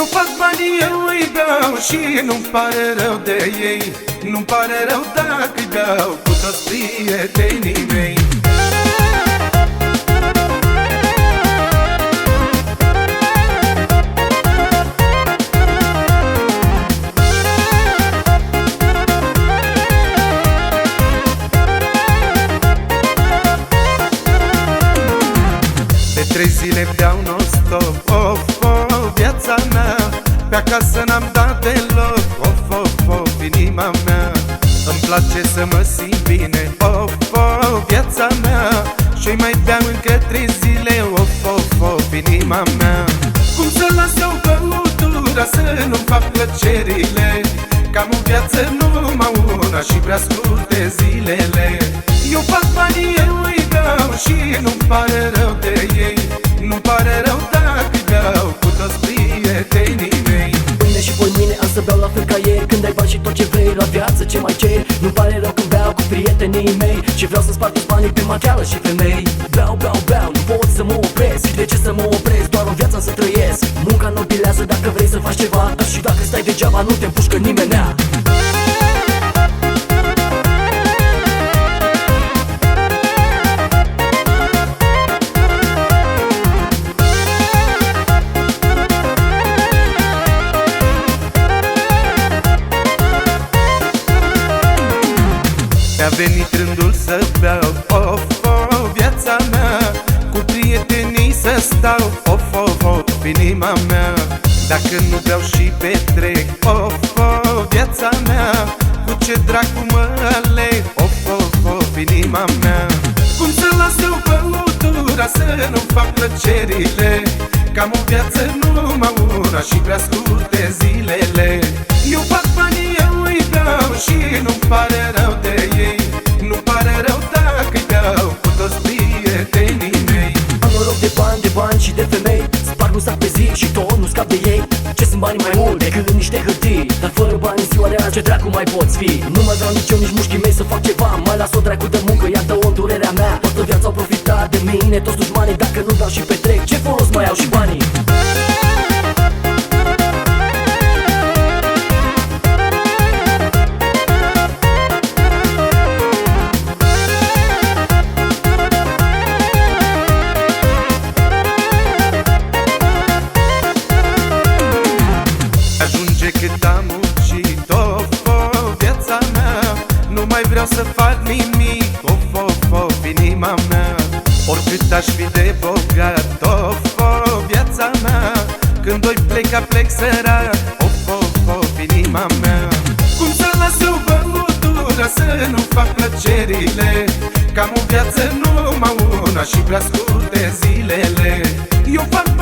Eu fac banii, eu îi dau Și nu-mi pare rău de ei. Nu-mi pare rău dacă îi dau Cu toți prietenii mei. De trei zile beau non-stop Of, of, viața mea Pe acasă n-am dat deloc. Of, of, of, inima mea Îmi place să mă simt bine. Of, of, viața mea Și-i mai beau încă trei zile. Of, of, of, inima mea. Cum să las eu băutura Să nu-mi fac plăcerile? Cam o viață numai una Și prea scurte zilele. Eu fac banii, eu îi dau Și nu-mi pare rău de ei ai bani și tot ce vrei la viață ce mai ceri Nu-mi pare rău când beau cu prietenii mei Și vreau să spart toți banii pe materială și femei. Beau, beau, beau, nu pot să mă opresc. De ce să mă opresc? Doar o viață să trăiesc. Munca nobilează dacă vrei să faci ceva Dar și dacă stai degeaba nu te împușcă nimenea venit rândul să beau Of, of, viața mea Cu prietenii să stau Of, of, of, inima mea Dacă nu beau și petrec Of, of, viața mea Cu ce dracu mă aleg Of, of, of, inima mea Cum să las eu băutura Să nu fac plăcerile? Cam o viață numai una Și prea scurte zi și tot nu scap de ei. Ce sunt banii mai mult decât niște hârtii? Dar fără bani în ziua rea ce dracu mai poți fi? Nu mai vreau nici eu, nici mușchii mei să fac ceva. Mai las o dracu de muncă, iată o durerea mea. Toată viața au profitat de mine, toți dușmanii Dacă nu dau și petrec, cât am muncit Of, of, viața mea. Nu mai vreau să fac nimic Of, of, of, inima mea. Oricât aș fi de bogat Of, of, viața mea. Când o pleca plec sărac Of, of, of, inima mea. Cum să las eu băutura Să nu fac plăcerile? Cam o viață numai una Și prea scurte zilele. Eu fac